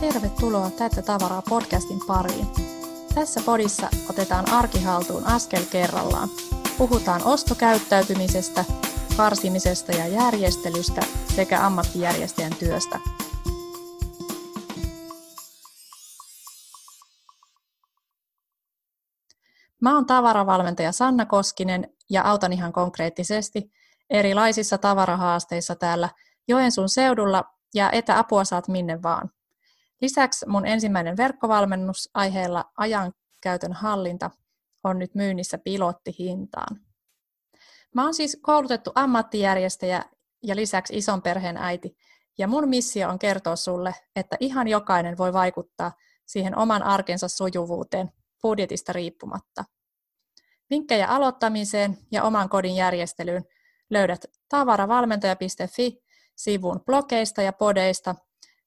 Tervetuloa Täyttä tavaraa podcastin pariin. Tässä podissa otetaan arkihaltuun askel kerrallaan. Puhutaan ostokäyttäytymisestä, karsimisesta ja järjestelystä sekä ammattijärjestäjän työstä. Mä oon tavaravalmentaja Sanna Koskinen ja autan ihan konkreettisesti erilaisissa tavarahaasteissa täällä Joensuun seudulla ja etäapua saat minne vaan. Lisäksi mun ensimmäinen verkkovalmennus aiheella ajankäytön hallinta on nyt myynnissä pilottihintaan. Mä oon siis koulutettu ammattijärjestäjä ja lisäksi ison perheen äiti, ja mun missio on kertoa sulle, että ihan jokainen voi vaikuttaa siihen oman arkensa sujuvuuteen budjetista riippumatta. Vinkkejä aloittamiseen ja oman kodin järjestelyyn löydät tavaravalmentaja.fi-sivun blogeista ja podeista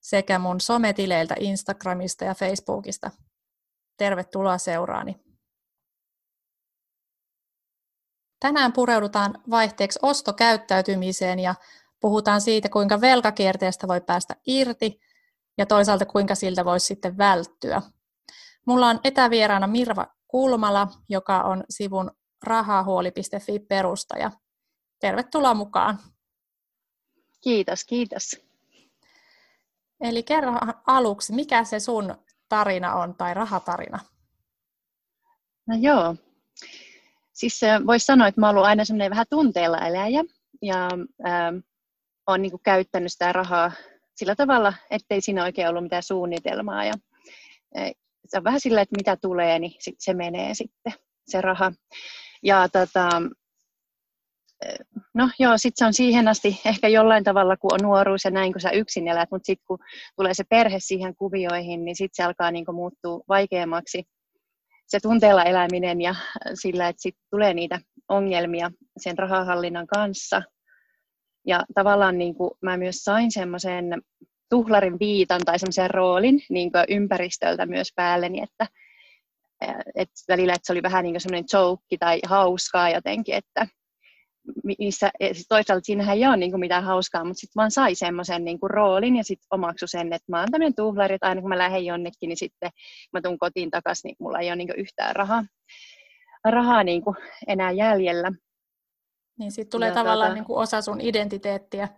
sekä mun sometileiltä Instagramista ja Facebookista. Tervetuloa seuraani. Tänään pureudutaan vaihteeksi ostokäyttäytymiseen ja puhutaan siitä, kuinka velkakierteestä voi päästä irti ja toisaalta kuinka siltä voisi sitten välttyä. Mulla on etävieraana Mirva Kulmala, joka on sivun rahahuoli.fi perustaja. Tervetuloa mukaan. Kiitos, kiitos. Eli kerro aluksi, mikä se sun tarina on tai rahatarina? No joo. Siis voisi sanoa, että mä oon aina semmoinen vähän tunteella eläjä ja ähm, olen niin käyttänyt sitä rahaa sillä tavalla, ettei siinä oikein ollut mitään suunnitelmaa. Ja, äh, se on vähän sillä, että mitä tulee, niin sit se menee sitten, se raha. Ja tota, no joo, sitten se on siihen asti ehkä jollain tavalla, kun on nuoruus ja näin, kun sä yksin elät, mutta sitten kun tulee se perhe siihen kuvioihin, niin sitten se alkaa niin muuttua vaikeammaksi se tunteella eläminen ja sillä, että sitten tulee niitä ongelmia sen rahahallinnan kanssa. Ja tavallaan niin kuin mä myös sain semmoisen tuhlarin viitan tai semmoisen roolin niin ympäristöltä myös päälleni, että, että välillä että se oli vähän niin kuin semmoinen joke tai hauskaa jotenkin, että missä toisaalta siinähän ei ole niin kuin mitään hauskaa, mutta sitten vaan sai semmoisen niin kuin roolin ja sitten omaksu sen, että mä oon tämmöinen tuhlari, että aina kun mä lähden jonnekin, niin sitten mä tuun kotiin takaisin, niin mulla ei ole niin kuin yhtään rahaa, rahaa niin kuin enää jäljellä. Niin sitten tulee ja tavallaan tuota, niin kuin osa sun identiteettiä.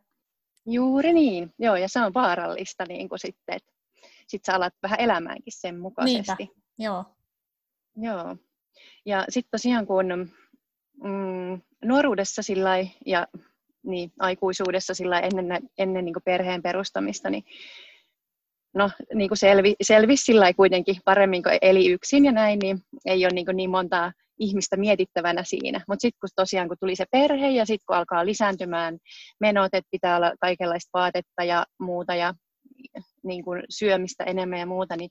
Juuri niin, joo, ja se on vaarallista niin kuin sitten, että sitten sä alat vähän elämäänkin sen mukaisesti. Niinpä, joo. Joo. Ja sitten tosiaan kun mm, nuoruudessa sillä ja niin, aikuisuudessa sillä ennen, ennen niin perheen perustamista, niin no, niin kuin selvi, selvisi sillä kuitenkin paremmin kuin eli yksin ja näin, niin ei ole niin, niin montaa ihmistä mietittävänä siinä. Mutta sitten kun tosiaan kun tuli se perhe ja sitten kun alkaa lisääntymään menot, että pitää olla kaikenlaista vaatetta ja muuta ja niin kuin syömistä enemmän ja muuta, niin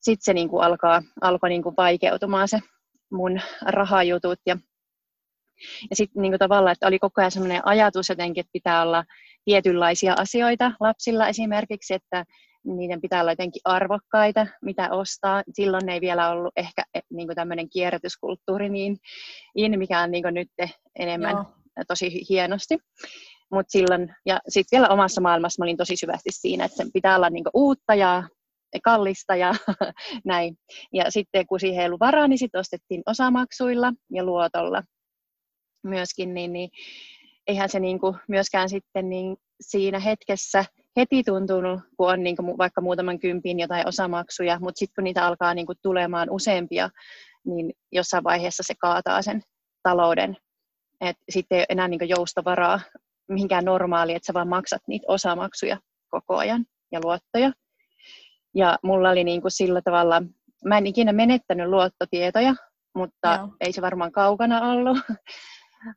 sitten se niin kuin alkaa, alkoi niin kuin vaikeutumaan se mun rahajutut ja ja sitten niin tavallaan, että oli koko ajan sellainen ajatus jotenkin, että pitää olla tietynlaisia asioita lapsilla esimerkiksi, että niiden pitää olla jotenkin arvokkaita, mitä ostaa. Silloin ei vielä ollut ehkä niin tämmöinen kierrätyskulttuuri niin in, mikä on niin nyt enemmän Joo. tosi hienosti. Mut silloin, ja sitten vielä omassa maailmassa mä olin tosi syvästi siinä, että sen pitää olla niin uutta ja kallista ja näin. Ja sitten kun siihen ei ollut varaa, niin sitten ostettiin osamaksuilla ja luotolla myöskin, niin, niin eihän se niin kuin myöskään sitten niin siinä hetkessä heti tuntunut, kun on niin kuin vaikka muutaman kympin jotain osamaksuja, mutta sitten kun niitä alkaa niin kuin tulemaan useampia, niin jossain vaiheessa se kaataa sen talouden. Sitten ei ole enää niin kuin joustovaraa mihinkään normaali, että sä vaan maksat niitä osamaksuja koko ajan ja luottoja. Ja mulla oli niin kuin sillä tavalla, mä en ikinä menettänyt luottotietoja, mutta Joo. ei se varmaan kaukana ollut.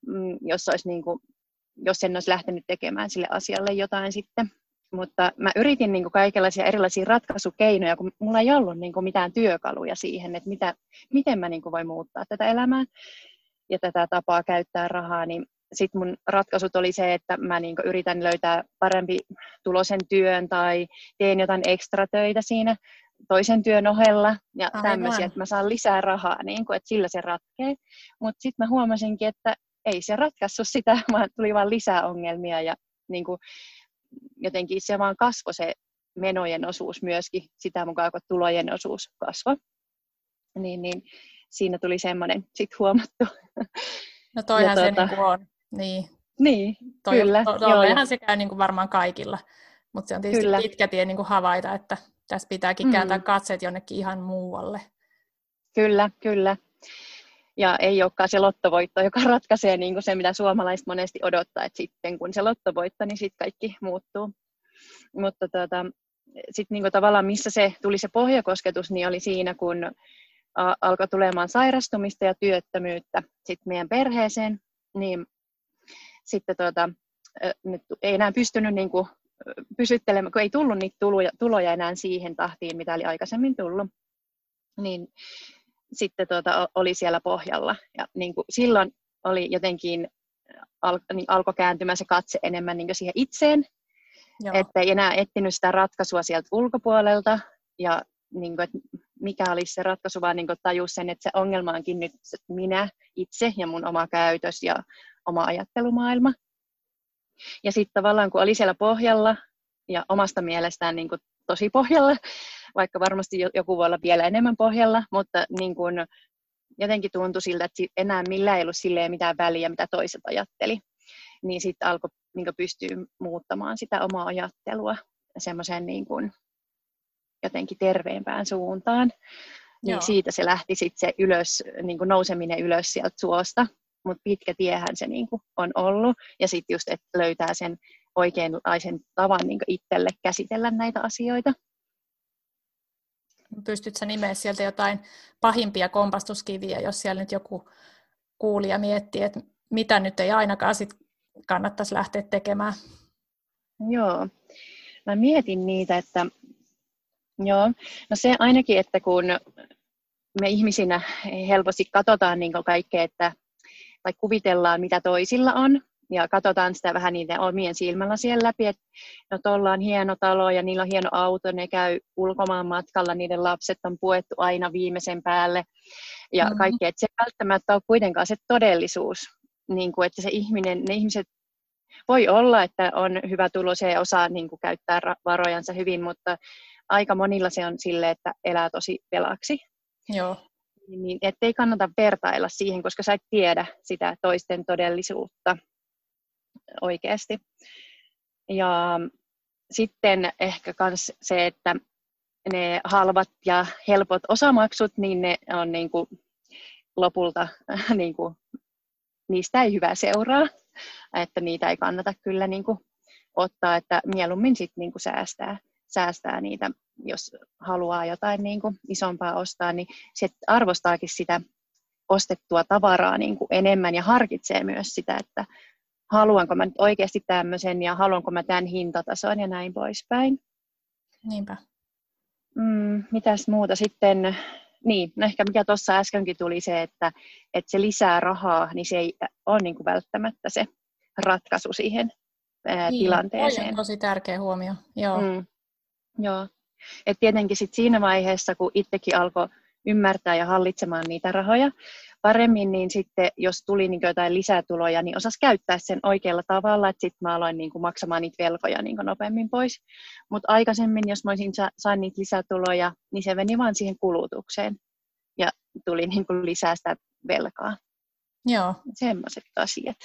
Mm, jos, olisi niin kuin, jos en olisi lähtenyt tekemään sille asialle jotain sitten. Mutta mä yritin niin kuin kaikenlaisia erilaisia ratkaisukeinoja, kun mulla ei ollut niin kuin mitään työkaluja siihen, että mitä, miten mä niin kuin voin muuttaa tätä elämää ja tätä tapaa käyttää rahaa, niin sitten mun ratkaisut oli se, että mä niin yritän löytää parempi tulosen työn tai teen jotain ekstra töitä siinä toisen työn ohella ja tämmöisiä, että mä saan lisää rahaa, niin kuin, että sillä se ratkee. Mutta sitten mä huomasinkin, että ei se ratkaissut sitä, vaan tuli vaan lisää ongelmia ja niin kuin, jotenkin se vaan kasvoi se menojen osuus myöskin sitä mukaan, kun tulojen osuus kasvoi. Niin, niin siinä tuli semmoinen sitten huomattu. No toihan ja se tuota, niin on. Niin, niin toi, kyllä. To, to, se käy niin kuin varmaan kaikilla. Mutta se on tietysti kyllä. pitkä tie niin kuin havaita, että tässä pitääkin mm. kääntää katseet jonnekin ihan muualle. Kyllä, kyllä. Ja ei olekaan se lottovoitto, joka ratkaisee niin kuin se, mitä suomalaiset monesti odottaa, että sitten kun se lottovoitto, niin sitten kaikki muuttuu. Mutta tota, sitten niin tavallaan missä se tuli se pohjakosketus, niin oli siinä, kun alkoi tulemaan sairastumista ja työttömyyttä sitten meidän perheeseen, niin sitten tuota, nyt ei enää pystynyt niin kuin pysyttelemään, kun ei tullut niitä tuloja, tuloja enää siihen tahtiin, mitä oli aikaisemmin tullut, niin sitten tuota, oli siellä pohjalla. Ja niin kuin silloin oli jotenkin, al, niin alkoi kääntymään se katse enemmän niin siihen itseen, Joo. että ei enää etsinyt sitä ratkaisua sieltä ulkopuolelta, ja niin kuin, että mikä olisi se ratkaisu, vaan niin tajus sen, että se ongelma onkin nyt minä itse ja mun oma käytös ja oma ajattelumaailma. Ja sitten tavallaan kun oli siellä pohjalla ja omasta mielestään niin kuin tosi pohjalla, vaikka varmasti joku voi olla vielä enemmän pohjalla, mutta niin kuin jotenkin tuntui siltä, että enää millään ei ollut silleen mitään väliä, mitä toiset ajatteli. Niin sitten alkoi niin pystyä muuttamaan sitä omaa ajattelua semmoiseen niin kuin jotenkin terveempään suuntaan. Niin Joo. siitä se lähti sitten se ylös, niin kuin nouseminen ylös sieltä suosta. Mutta pitkä tiehän se niin kuin on ollut. Ja sitten just, että löytää sen oikeanlaisen tavan niin itselle käsitellä näitä asioita. Pystytkö nimeä sieltä jotain pahimpia kompastuskiviä, jos siellä nyt joku kuulija miettii, että mitä nyt ei ainakaan sit kannattaisi lähteä tekemään? Joo, mä mietin niitä, että Joo, no se ainakin, että kun me ihmisinä helposti katsotaan niin kaikkea, että, tai kuvitellaan, mitä toisilla on, ja katsotaan sitä vähän niiden omien silmällä siellä läpi, että no tuolla on hieno talo ja niillä on hieno auto, ne käy ulkomaan matkalla, niiden lapset on puettu aina viimeisen päälle ja mm-hmm. kaikki, että se välttämättä on kuitenkaan se todellisuus, niin kuin, että se ihminen, ne ihmiset voi olla, että on hyvä tulos ja osaa niin kuin, käyttää varojansa hyvin, mutta aika monilla se on sille, että elää tosi velaksi. Joo. Niin, ettei kannata vertailla siihen, koska sä et tiedä sitä toisten todellisuutta oikeasti. Ja sitten ehkä myös se, että ne halvat ja helpot osamaksut, niin ne on niin kuin lopulta, niin kuin, niistä ei hyvä seuraa, että niitä ei kannata kyllä niin kuin ottaa, että mieluummin sitten niin kuin säästää säästää niitä, jos haluaa jotain niin kuin isompaa ostaa, niin se arvostaakin sitä ostettua tavaraa niin kuin enemmän ja harkitsee myös sitä, että haluanko mä nyt oikeasti tämmöisen ja haluanko mä tämän hintatason ja näin poispäin. Niinpä. Mm, mitäs muuta sitten? Niin, no ehkä mikä tuossa äskenkin tuli se, että, että se lisää rahaa, niin se ei ole niin kuin välttämättä se ratkaisu siihen ää, niin, tilanteeseen. on tosi tärkeä huomio. Joo. Mm, Joo. Et tietenkin sit siinä vaiheessa, kun itsekin alkoi ymmärtää ja hallitsemaan niitä rahoja paremmin, niin sitten jos tuli niin jotain lisätuloja, niin osas käyttää sen oikealla tavalla, että sitten mä aloin niin kuin maksamaan niitä velkoja niin kuin nopeammin pois. Mutta aikaisemmin, jos mä olisin sa- sain niitä lisätuloja, niin se meni vaan siihen kulutukseen ja tuli niin kuin lisää sitä velkaa. Joo. Semmoiset asiat.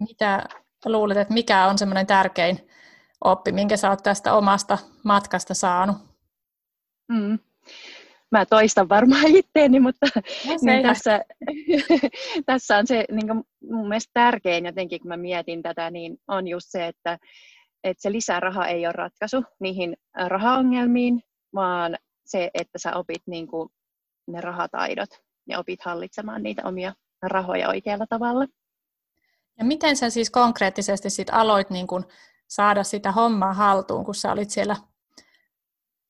Mitä luulet, että mikä on semmoinen tärkein oppi, minkä sä oot tästä omasta matkasta saanut? Mm. Mä toistan varmaan itteeni, mutta no, niin tässä, tässä on se niin kuin mun mielestä tärkein jotenkin, kun mä mietin tätä, niin on just se, että, että se lisäraha ei ole ratkaisu niihin rahaongelmiin, vaan se, että sä opit niin kuin ne rahataidot ja opit hallitsemaan niitä omia rahoja oikealla tavalla. Ja miten sä siis konkreettisesti sit aloit niin kun saada sitä hommaa haltuun, kun sä olit siellä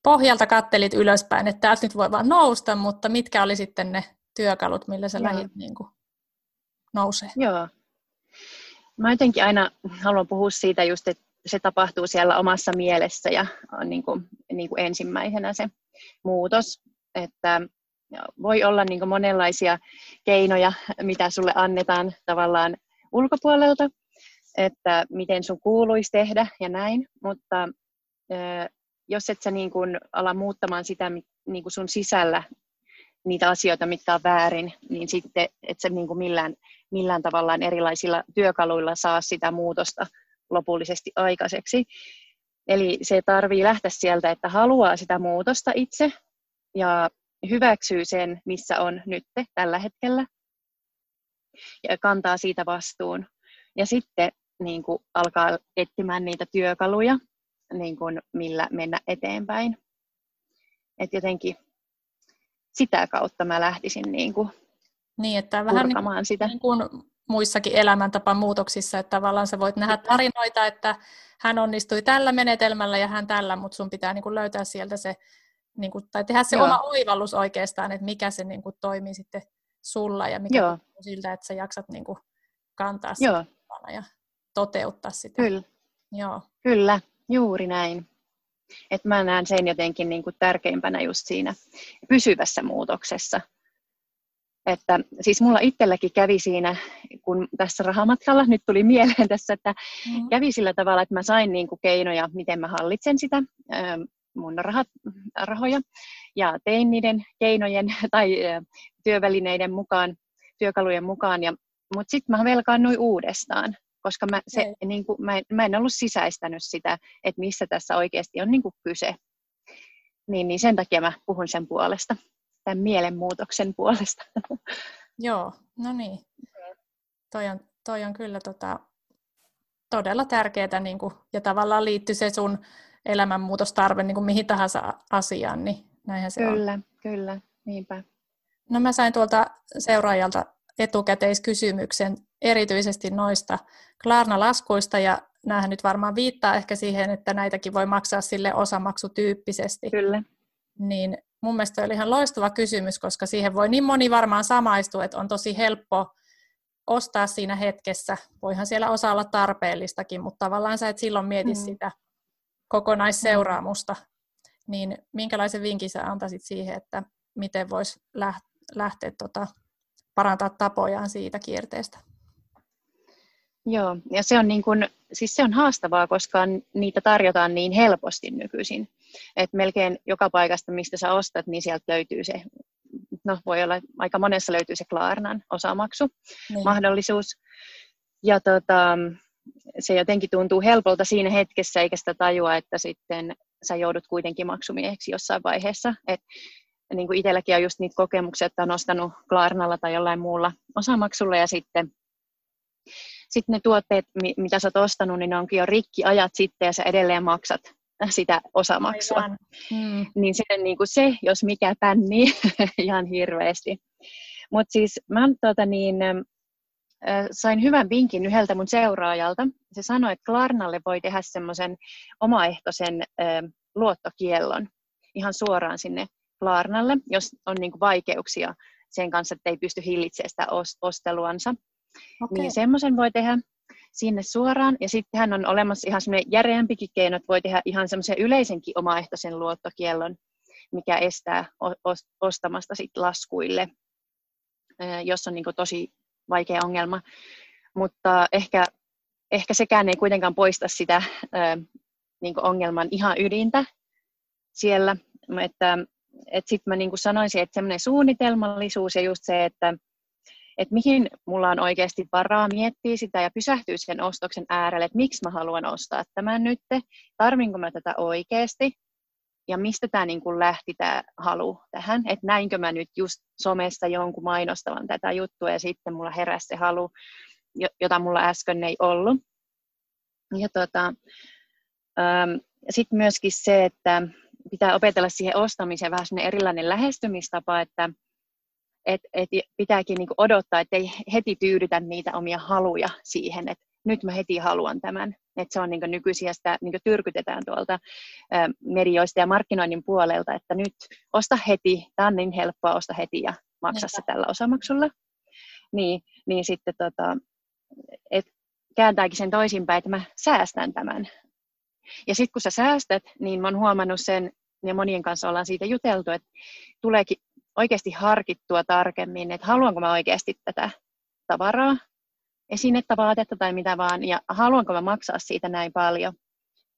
pohjalta kattelit ylöspäin, että täältä nyt voi vaan nousta, mutta mitkä oli sitten ne työkalut, millä sä lähdit niin kuin nousee? Joo. Mä jotenkin aina haluan puhua siitä just, että se tapahtuu siellä omassa mielessä ja on niin kuin, niin kuin ensimmäisenä se muutos, että voi olla niin kuin monenlaisia keinoja, mitä sulle annetaan tavallaan ulkopuolelta, että miten sun kuuluisi tehdä ja näin, mutta jos et sä niin kuin ala muuttamaan sitä niin kuin sun sisällä niitä asioita, mitkä on väärin, niin sitten et sä niin kuin millään, millään tavallaan erilaisilla työkaluilla saa sitä muutosta lopullisesti aikaiseksi. Eli se tarvii lähteä sieltä, että haluaa sitä muutosta itse ja hyväksyy sen, missä on nyt tällä hetkellä ja kantaa siitä vastuun. Ja sitten niin kuin alkaa etsimään niitä työkaluja, niin kuin millä mennä eteenpäin. Et jotenkin sitä kautta mä lähtisin niin kuin niin, että vähän niin kuin, sitä. Niin kuin muissakin elämäntapamuutoksissa, että tavallaan sä voit nähdä tarinoita, että hän onnistui tällä menetelmällä ja hän tällä, mutta sun pitää niin kuin löytää sieltä se, niin kuin, tai tehdä se Joo. oma oivallus oikeastaan, että mikä se niin kuin toimii sitten sulla ja mikä Joo. siltä, että sä jaksat niin kuin kantaa sitä ja toteuttaa sitä. Kyllä. Joo. Kyllä, juuri näin. Et mä näen sen jotenkin niin kuin tärkeimpänä just siinä pysyvässä muutoksessa. Että siis mulla itselläkin kävi siinä, kun tässä rahamatkalla nyt tuli mieleen tässä, että mm. kävi sillä tavalla, että mä sain niin kuin keinoja, miten mä hallitsen sitä mun rahat, rahoja ja tein niiden keinojen tai työvälineiden mukaan, työkalujen mukaan. Ja, mutta sitten mä velkaannuin uudestaan koska mä, se, niin kuin, mä, en, mä en ollut sisäistänyt sitä, että missä tässä oikeasti on niin kuin kyse. Niin, niin sen takia mä puhun sen puolesta, tämän mielenmuutoksen puolesta. Joo, no niin. Toi on, toi on kyllä tota, todella tärkeää niin kuin, ja tavallaan liittyy se sun elämänmuutostarve niin kuin mihin tahansa asiaan, niin näinhän se kyllä, on. Kyllä, kyllä, niinpä. No mä sain tuolta seuraajalta etukäteiskysymyksen erityisesti noista Klarna-laskuista, ja näähän nyt varmaan viittaa ehkä siihen, että näitäkin voi maksaa sille osamaksutyyppisesti. Kyllä. Niin mun mielestä oli ihan loistava kysymys, koska siihen voi niin moni varmaan samaistua, että on tosi helppo ostaa siinä hetkessä. Voihan siellä osa olla tarpeellistakin, mutta tavallaan sä et silloin mieti mm. sitä kokonaisseuraamusta. Niin minkälaisen vinkin sä antaisit siihen, että miten voisi lähteä tota, parantaa tapojaan siitä kierteestä? Joo, ja se on, niin kuin, siis se on haastavaa, koska niitä tarjotaan niin helposti nykyisin. että melkein joka paikasta, mistä sä ostat, niin sieltä löytyy se, no voi olla, aika monessa löytyy se Klarnan osamaksu niin. mahdollisuus. Ja tota, se jotenkin tuntuu helpolta siinä hetkessä, eikä sitä tajua, että sitten sä joudut kuitenkin maksumieheksi jossain vaiheessa. Et, niin kuin itselläkin on just niitä kokemuksia, että on ostanut Klarnalla tai jollain muulla osamaksulla ja sitten sitten ne tuotteet, mitä sä oot ostanut, niin ne onkin jo rikki ajat sitten ja sä edelleen maksat sitä osamaksua. Mm. Niin sitten niin kuin se, jos mikä pänni ihan hirveästi. Mutta siis mä tuota niin, sain hyvän vinkin yhdeltä mun seuraajalta. Se sanoi, että Klarnalle voi tehdä semmoisen omaehtoisen luottokiellon ihan suoraan sinne Klarnalle, jos on niin vaikeuksia sen kanssa, että ei pysty hillitsemään sitä osteluansa. Okay. Niin semmoisen voi tehdä sinne suoraan. Ja sittenhän on olemassa ihan semmoinen järeämpikin keino, että voi tehdä ihan semmoisen yleisenkin omaehtoisen luottokiellon, mikä estää ostamasta sit laskuille, jos on niin tosi vaikea ongelma. Mutta ehkä, ehkä sekään ei kuitenkaan poista sitä niin ongelman ihan ydintä siellä. Että, että sitten mä niin sanoisin, että semmoinen suunnitelmallisuus ja just se, että että mihin mulla on oikeasti varaa miettiä sitä ja pysähtyä sen ostoksen äärelle, että miksi mä haluan ostaa tämän nyt, tarvinko mä tätä oikeasti ja mistä tämä niin kuin lähti tämä halu tähän, että näinkö mä nyt just somesta jonkun mainostavan tätä juttua ja sitten mulla heräsi se halu, jota mulla äsken ei ollut. Ja tota, ähm, sitten myöskin se, että pitää opetella siihen ostamiseen vähän erilainen lähestymistapa, että että et pitääkin niinku odottaa, että ei heti tyydytä niitä omia haluja siihen, että nyt mä heti haluan tämän. Että se on niinku nykyisiä sitä niinku tyrkytetään tuolta ä, medioista ja markkinoinnin puolelta, että nyt osta heti, tämä on niin helppoa, osta heti ja maksa se tällä osamaksulla. Niin, niin sitten tota, et kääntääkin sen toisinpäin, että mä säästän tämän. Ja sitten kun sä säästät, niin mä oon huomannut sen, ja monien kanssa ollaan siitä juteltu, että tuleekin oikeasti harkittua tarkemmin, että haluanko mä oikeasti tätä tavaraa, esinettä, vaatetta tai mitä vaan, ja haluanko mä maksaa siitä näin paljon.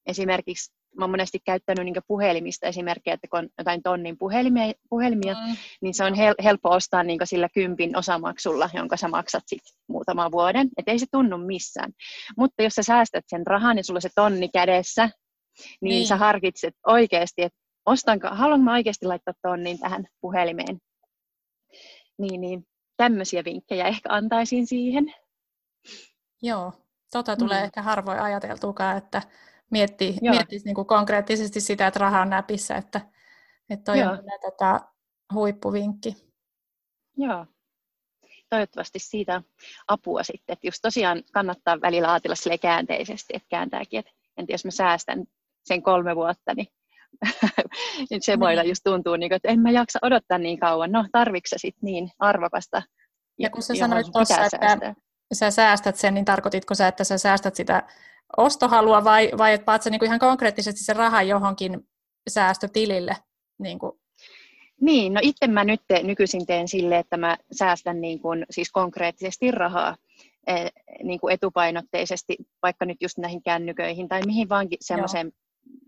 Esimerkiksi mä oon monesti käyttänyt niin puhelimista esimerkkejä, että kun on jotain tonnin puhelimia, puhelimia mm. niin se on hel- helppo ostaa niin sillä kympin osamaksulla, jonka sä maksat sit muutaman vuoden. Että ei se tunnu missään. Mutta jos sä säästät sen rahan ja sulla se tonni kädessä, niin, niin. sä harkitset oikeasti, että ostanko, haluanko mä oikeasti laittaa tonnin tähän puhelimeen. Niin, niin tämmöisiä vinkkejä ehkä antaisin siihen. Joo, tota tulee mm. ehkä harvoin ajateltukaan, että miettii, miettisi niin kuin konkreettisesti sitä, että raha on näpissä, että, että toi Joo. on tota, huippuvinkki. Joo. Toivottavasti siitä apua sitten, että just tosiaan kannattaa välillä ajatella sille käänteisesti, että kääntääkin, että entä jos mä säästän sen kolme vuotta, niin nyt se voi niin. just tuntuu, niin kuin, että en mä jaksa odottaa niin kauan. No, tarvitsetko sä sitten niin arvokasta? Ja kun sä sanoit tuossa, että säästää? sä säästät sen, niin tarkoititko sä, että sä säästät sitä ostohalua vai, vai että paat sä niin kuin ihan konkreettisesti se raha johonkin säästötilille? Niin, kuin? niin no itse mä nyt te, nykyisin teen sille, että mä säästän niin kuin, siis konkreettisesti rahaa e, niin kuin etupainotteisesti, vaikka nyt just näihin kännyköihin tai mihin vaankin semmoiseen,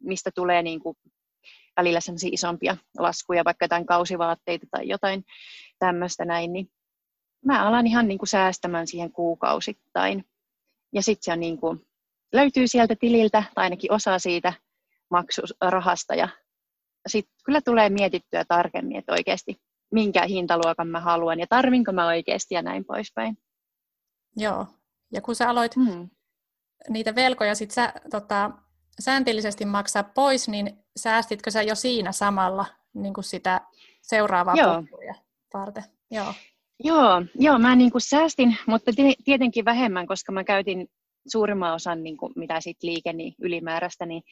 mistä tulee niin kuin välillä semmoisia isompia laskuja, vaikka jotain kausivaatteita tai jotain tämmöistä näin, niin mä alan ihan niin kuin säästämään siihen kuukausittain. Ja sitten se on niin kuin, löytyy sieltä tililtä, tai ainakin osa siitä maksurahasta, ja sitten kyllä tulee mietittyä tarkemmin, että oikeasti minkä hintaluokan mä haluan, ja tarvinko mä oikeasti, ja näin poispäin. Joo, ja kun sä aloit hmm. niitä velkoja sit sä, tota, sääntillisesti maksaa pois, niin säästitkö sä jo siinä samalla niin kuin sitä seuraavaa Joo. varten? Joo. Joo, joo mä niin kuin säästin, mutta tietenkin vähemmän, koska mä käytin suurimman osan, niin kuin, mitä sit liikeni ylimääräistä, niin,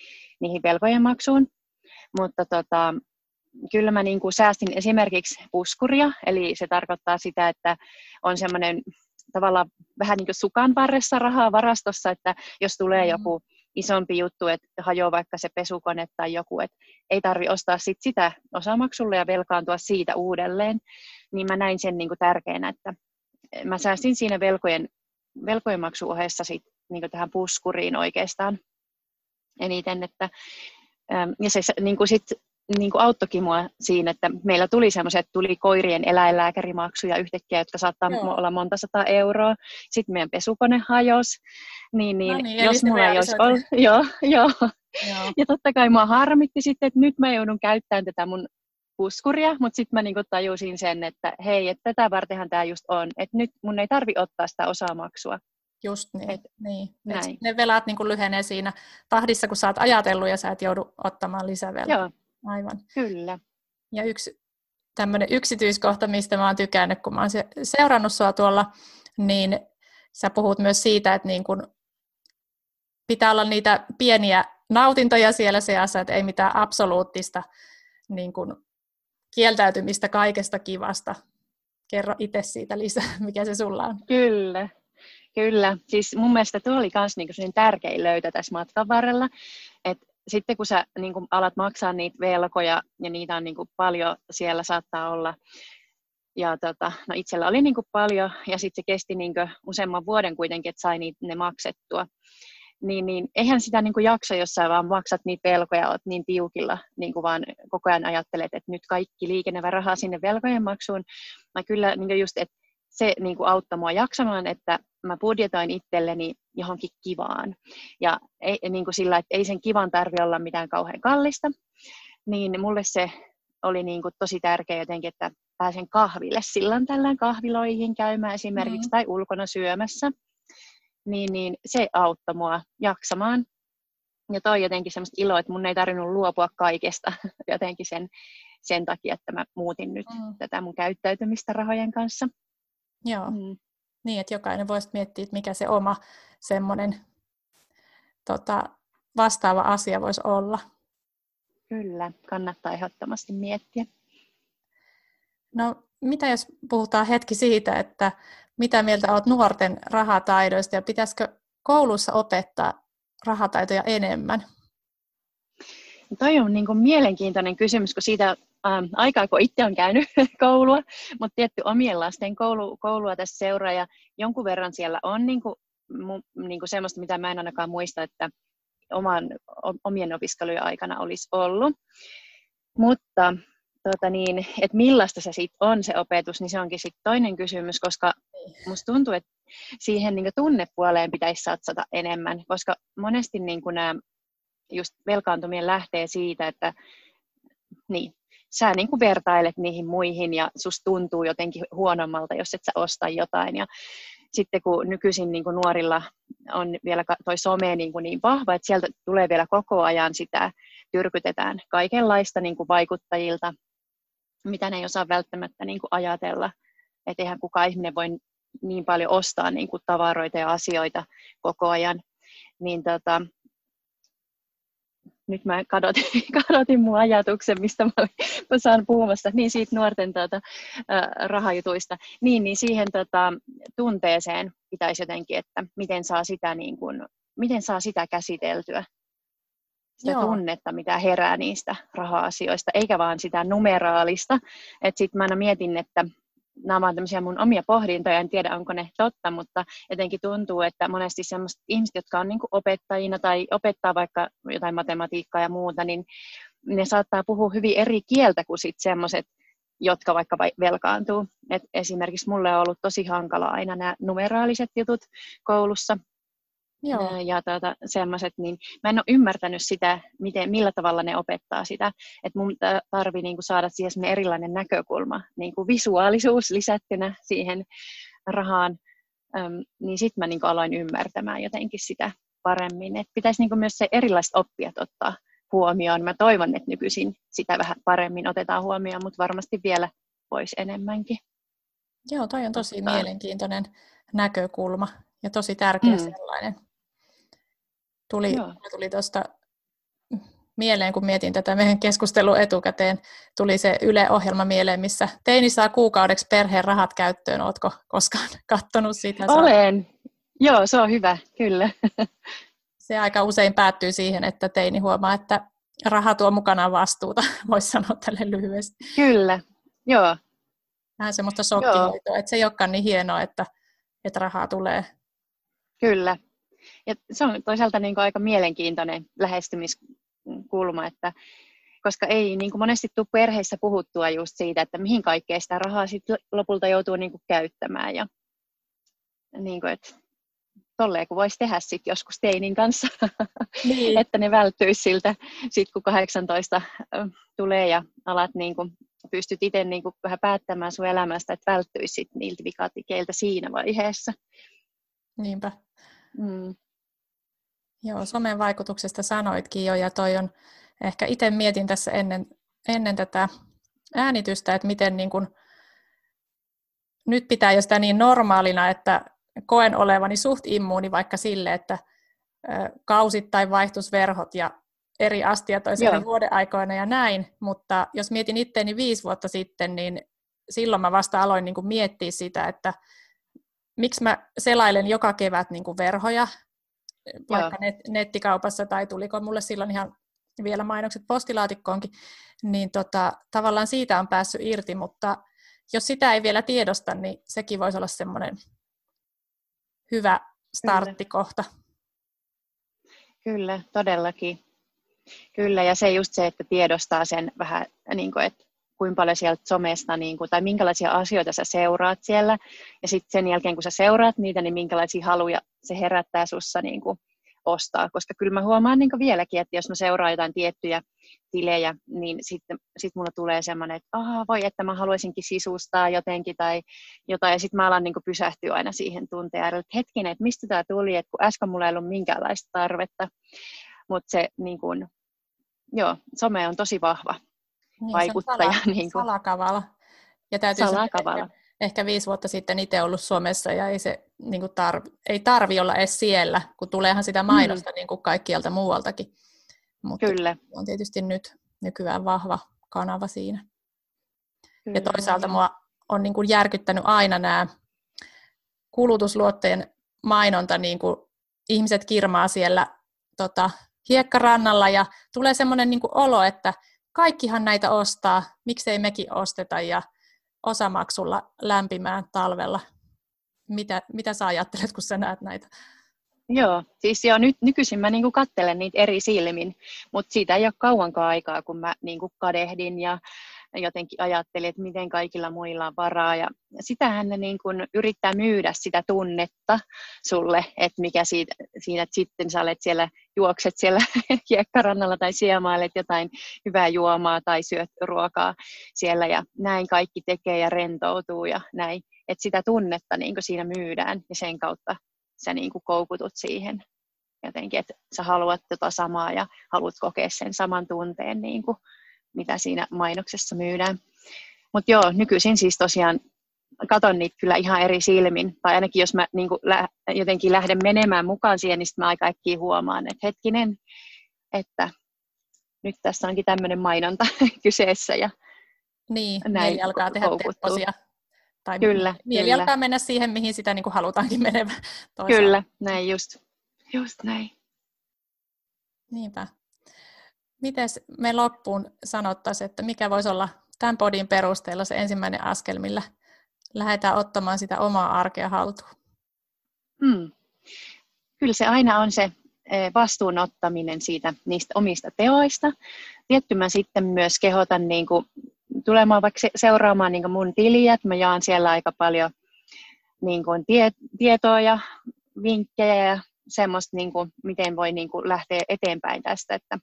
niihin velkojen maksuun. Mutta tota, kyllä mä niin kuin säästin esimerkiksi puskuria, eli se tarkoittaa sitä, että on semmoinen tavallaan vähän niin kuin sukan varressa rahaa varastossa, että jos tulee mm. Isompi juttu, että hajoaa vaikka se pesukone tai joku, että ei tarvi ostaa sit sitä osamaksulla ja velkaantua siitä uudelleen, niin mä näin sen niin kuin tärkeänä, että mä säästin siinä velkojen, velkojen maksuohessa sit, niin kuin tähän puskuriin oikeastaan eniten, että ja se niin kuin sit, niin kuin auttokin mua siinä, että meillä tuli semmoiset, tuli koirien eläinlääkärimaksuja yhtäkkiä, jotka saattaa joo. olla monta sata euroa. Sitten meidän pesukone hajosi. Niin, niin, no niin jos mulla ei olisi ollut, joo, joo. joo. Ja totta kai mua harmitti sitten, että nyt mä joudun käyttämään tätä mun puskuria, mutta sitten mä niinku tajusin sen, että hei, että tätä vartenhan tämä just on, että nyt mun ei tarvi ottaa sitä osamaksua. Just niin. Et, niin. Et ne velat niin lyhenee siinä tahdissa, kun sä oot ajatellut ja sä et joudu ottamaan lisävelkaa. Joo, Aivan. Kyllä. Ja yksi tämmöinen yksityiskohta, mistä mä oon tykännyt, kun mä oon seurannut sua tuolla, niin sä puhut myös siitä, että niin kun pitää olla niitä pieniä nautintoja siellä seassa, että ei mitään absoluuttista niin kun kieltäytymistä kaikesta kivasta. Kerro itse siitä lisää, mikä se sulla on. Kyllä, Kyllä, siis mun mielestä tuo oli myös niinku tärkein löytö tässä matkan varrella, että sitten kun sä niin kun alat maksaa niitä velkoja, ja niitä on niin paljon siellä saattaa olla, ja tota, no itsellä oli niin paljon, ja sitten se kesti niin useamman vuoden kuitenkin, että sai niitä, ne maksettua. Niin, niin eihän sitä niin jaksa, jos sä vaan maksat niitä velkoja, oot niin tiukilla, niin vaan koko ajan ajattelet, että nyt kaikki liikennevä raha sinne velkojen maksuun. Mä kyllä niin just, että se niin kuin auttoi mua jaksamaan, että mä budjetoin itselleni johonkin kivaan. Ja ei, niin kuin sillä, että ei sen kivan tarvi olla mitään kauhean kallista, niin mulle se oli niin kuin tosi tärkeä jotenkin, että pääsen kahville silloin tällään kahviloihin käymään esimerkiksi mm. tai ulkona syömässä. Niin, niin se auttoi mua jaksamaan. Ja toi jotenkin semmoista iloa, että mun ei tarvinnut luopua kaikesta jotenkin sen, sen takia, että mä muutin nyt mm. tätä mun käyttäytymistä rahojen kanssa. Joo. Mm. Niin, että jokainen voisi miettiä, että mikä se oma semmoinen tota, vastaava asia voisi olla. Kyllä, kannattaa ehdottomasti miettiä. No, mitä jos puhutaan hetki siitä, että mitä mieltä olet nuorten rahataidoista ja pitäisikö koulussa opettaa rahataitoja enemmän? Toi on niin kuin mielenkiintoinen kysymys, kun siitä ähm, aikaa, kun itse on käynyt koulua, mutta tietty omien lasten koulu, koulua tässä seuraa ja jonkun verran siellä on niin kuin, mu, niin kuin semmoista, mitä mä en ainakaan muista, että oman, omien opiskelujen aikana olisi ollut. Mutta tota niin, että millaista se sitten on se opetus, niin se onkin sitten toinen kysymys, koska musta tuntuu, että siihen niin tunnepuoleen pitäisi satsata enemmän, koska monesti niin nämä just velkaantuminen lähtee siitä, että niin, sä niin kuin vertailet niihin muihin ja susta tuntuu jotenkin huonommalta, jos et sä osta jotain. Ja sitten kun nykyisin niin kuin nuorilla on vielä toi some niin, kuin niin vahva, että sieltä tulee vielä koko ajan sitä, tyrkytetään kaikenlaista niin kuin vaikuttajilta, mitä ne ei osaa välttämättä niin kuin ajatella. Että eihän kukaan ihminen voi niin paljon ostaa niin kuin tavaroita ja asioita koko ajan. Niin tota, nyt mä kadotin, kadotin mun ajatuksen, mistä mä, mä saan puhumassa, niin siitä nuorten tota, äh, rahajutuista, niin, niin siihen tota, tunteeseen pitäisi jotenkin, että miten saa sitä, niin kun, miten saa sitä käsiteltyä, sitä Joo. tunnetta, mitä herää niistä raha-asioista, eikä vaan sitä numeraalista. Että sitten mä aina mietin, että nämä ovat tämmöisiä mun omia pohdintoja, en tiedä onko ne totta, mutta jotenkin tuntuu, että monesti sellaiset ihmiset, jotka on niin opettajina tai opettaa vaikka jotain matematiikkaa ja muuta, niin ne saattaa puhua hyvin eri kieltä kuin sitten semmoiset, jotka vaikka velkaantuu. Et esimerkiksi mulle on ollut tosi hankala aina nämä numeraaliset jutut koulussa, Joo. ja tuota, semmoiset, niin mä en ole ymmärtänyt sitä, miten, millä tavalla ne opettaa sitä, että mun tarvii niin kuin saada siihen erilainen näkökulma, niin kuin visuaalisuus lisättynä siihen rahaan, Öm, niin sitten mä niin kuin aloin ymmärtämään jotenkin sitä paremmin, että pitäisi niin kuin myös se erilaiset oppijat ottaa huomioon. Mä toivon, että nykyisin sitä vähän paremmin otetaan huomioon, mutta varmasti vielä voisi enemmänkin. Joo, toi on tosi mielenkiintoinen näkökulma ja tosi tärkeä mm. sellainen. Tuli, tuli tuosta mieleen, kun mietin tätä meidän keskustelua etukäteen, tuli se Yle-ohjelma mieleen, missä teini saa kuukaudeksi perheen rahat käyttöön. Oletko koskaan katsonut sitä? Olen. Joo, se on hyvä, kyllä. Se aika usein päättyy siihen, että teini huomaa, että raha tuo mukanaan vastuuta, voisi sanoa tälle lyhyesti. Kyllä, joo. Vähän semmoista shokkihoitoa, että se ei olekaan niin hienoa, että, että rahaa tulee. Kyllä, ja se on toisaalta niin kuin aika mielenkiintoinen lähestymiskulma, että koska ei niin kuin monesti tule perheissä puhuttua just siitä, että mihin kaikkea sitä rahaa sit lopulta joutuu niin kuin käyttämään. Ja, niin kuin, että tolleen kun voisi tehdä sit joskus teinin kanssa, niin. että ne välttyisi siltä, sit kun 18 tulee ja alat niin kuin, pystyt itse niin kuin vähän päättämään sun elämästä, että välttyisi niiltä vikatikeiltä siinä vaiheessa. Niinpä. Mm. Joo, somen vaikutuksesta sanoitkin jo, ja toi on, ehkä itse mietin tässä ennen, ennen tätä äänitystä, että miten niin kun, nyt pitää jo sitä niin normaalina, että koen olevani suht immuuni vaikka sille, että kausittain vaihtusverhot ja eri astiat olisi eri vuoden aikoina ja näin, mutta jos mietin itteeni viisi vuotta sitten, niin silloin mä vasta aloin niin kuin miettiä sitä, että miksi mä selailen joka kevät niin kuin verhoja, vaikka net, nettikaupassa, tai tuliko mulle silloin ihan vielä mainokset postilaatikkoonkin, niin tota, tavallaan siitä on päässyt irti, mutta jos sitä ei vielä tiedosta, niin sekin voisi olla semmoinen hyvä starttikohta. Kyllä. Todellakin. Kyllä, ja se just se, että tiedostaa sen vähän, niin kuin, että kuinka paljon sieltä somesta, niin kuin, tai minkälaisia asioita sä seuraat siellä, ja sitten sen jälkeen, kun sä seuraat niitä, niin minkälaisia haluja se herättää sussa niin kuin, ostaa, koska kyllä mä huomaan niin vieläkin, että jos mä seuraan jotain tiettyjä tilejä, niin sitten sit mulla tulee semmoinen, että aha, voi, että mä haluaisinkin sisustaa jotenkin tai jotain, ja sitten mä alan niin pysähtyä aina siihen tunteen että hetkinen, että mistä tämä tuli, että kun äsken mulla ei ollut minkäänlaista tarvetta, mutta se niin kuin, joo, some on tosi vahva niin, vaikuttaja. Se on niin kuin. salakavala. Ja täytyy salakavala. Sanoa, ehkä, ehkä viisi vuotta sitten itse ollut Suomessa ja ei se niin kuin tarvi, ei tarvi olla edes siellä, kun tuleehan sitä mainosta mm. niin kuin kaikkialta muualtakin. Mutta Kyllä. on tietysti nyt nykyään vahva kanava siinä. Kyllä. Ja toisaalta mua on niin kuin järkyttänyt aina nämä kulutusluotteen mainonta, niin kuin ihmiset kirmaa siellä tota, hiekkarannalla ja tulee semmoinen niin olo, että kaikkihan näitä ostaa, miksei mekin osteta ja osamaksulla lämpimään talvella. Mitä, mitä sä ajattelet, kun sä näet näitä? Joo, siis joo, nyt, nykyisin mä niinku kattelen niitä eri silmin, mutta siitä ei ole kauankaan aikaa, kun mä niinku kadehdin ja jotenkin ajattelin, että miten kaikilla muilla on varaa. Ja sitähän ne niin kuin yrittää myydä sitä tunnetta sulle, että mikä siitä, siinä, että sitten sä olet siellä, juokset siellä kiekkarannalla tai siemailet jotain hyvää juomaa tai syöt ruokaa siellä ja näin kaikki tekee ja rentoutuu ja näin. Että sitä tunnetta niin kuin siinä myydään ja sen kautta sä niin kuin koukutut siihen jotenkin, että sä haluat tota samaa ja haluat kokea sen saman tunteen niin kuin mitä siinä mainoksessa myydään. Mutta joo, nykyisin siis tosiaan katon niitä kyllä ihan eri silmin, tai ainakin jos mä niin lä- jotenkin lähden menemään mukaan siihen, niin mä aika äkkiä huomaan, että hetkinen, että nyt tässä onkin tämmöinen mainonta kyseessä. Ja niin, näin mieli alkaa tehdä tepposia. Tai kyllä, mieli kyllä. alkaa mennä siihen, mihin sitä niin kuin halutaankin menevä. Toisaalta. Kyllä, näin just. Just näin. Niinpä. Miten me loppuun sanottaisiin, että mikä voisi olla tämän podin perusteella se ensimmäinen askel, millä lähdetään ottamaan sitä omaa arkea haltuun? Hmm. Kyllä se aina on se e, vastuunottaminen siitä niistä omista teoista. Tietty mä sitten myös kehotan niin kuin, tulemaan vaikka seuraamaan niin kuin mun tiliä, että mä jaan siellä aika paljon niin kuin, tie, tietoa ja vinkkejä ja semmoista, niin kuin, miten voi niin kuin, lähteä eteenpäin tästä. Että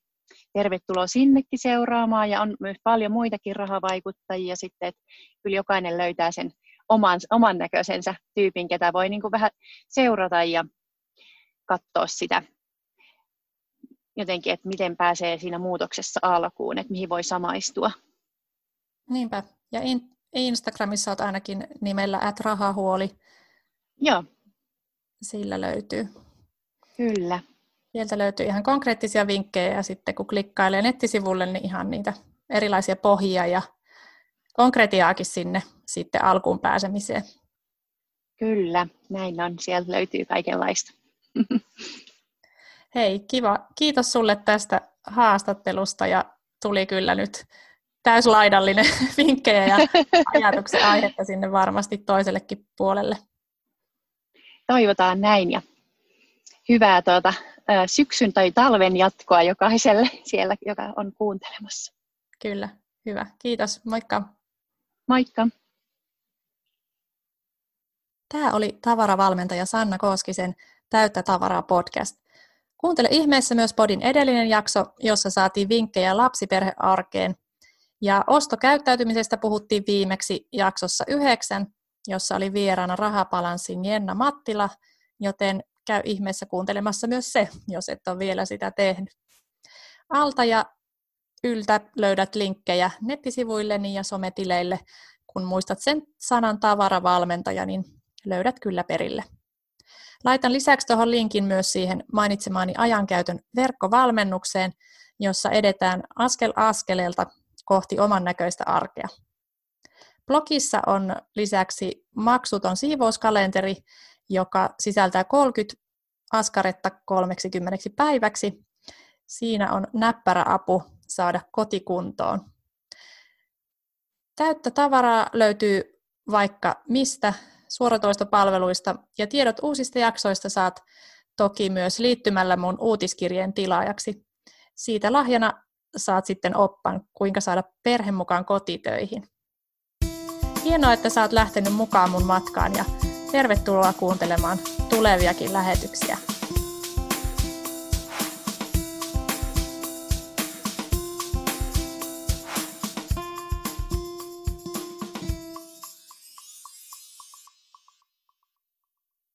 tervetuloa sinnekin seuraamaan ja on myös paljon muitakin rahavaikuttajia sitten, että kyllä jokainen löytää sen oman, oman näköisensä tyypin, ketä voi niin kuin vähän seurata ja katsoa sitä jotenkin, että miten pääsee siinä muutoksessa alkuun, että mihin voi samaistua. Niinpä. Ja Instagramissa olet ainakin nimellä at rahahuoli. Joo. Sillä löytyy. Kyllä. Sieltä löytyy ihan konkreettisia vinkkejä ja sitten kun klikkailee nettisivulle, niin ihan niitä erilaisia pohjia ja konkretiaakin sinne sitten alkuun pääsemiseen. Kyllä, näin on. Sieltä löytyy kaikenlaista. Hei, kiva. Kiitos sulle tästä haastattelusta ja tuli kyllä nyt täyslaidallinen vinkkejä ja ajatuksen aihetta sinne varmasti toisellekin puolelle. Toivotaan näin ja hyvää tuota, syksyn tai talven jatkoa jokaiselle siellä, joka on kuuntelemassa. Kyllä, hyvä. Kiitos. Moikka. Moikka. Tämä oli tavaravalmentaja Sanna Koskisen Täyttä tavaraa podcast. Kuuntele ihmeessä myös podin edellinen jakso, jossa saatiin vinkkejä lapsiperhearkeen. Ja ostokäyttäytymisestä puhuttiin viimeksi jaksossa yhdeksän, jossa oli vieraana rahapalanssin Jenna Mattila, joten käy ihmeessä kuuntelemassa myös se, jos et ole vielä sitä tehnyt. Alta ja yltä löydät linkkejä nettisivuilleni ja sometileille. Kun muistat sen sanan tavaravalmentaja, niin löydät kyllä perille. Laitan lisäksi tuohon linkin myös siihen mainitsemaani ajankäytön verkkovalmennukseen, jossa edetään askel askeleelta kohti oman näköistä arkea. Blogissa on lisäksi maksuton siivouskalenteri, joka sisältää 30 askaretta 30 päiväksi. Siinä on näppärä apu saada kotikuntoon. Täyttä tavaraa löytyy vaikka mistä suoratoistopalveluista ja tiedot uusista jaksoista saat toki myös liittymällä mun uutiskirjeen tilaajaksi. Siitä lahjana saat sitten oppan, kuinka saada perhe mukaan kotitöihin. Hienoa, että saat lähtenyt mukaan mun matkaan ja Tervetuloa kuuntelemaan tuleviakin lähetyksiä.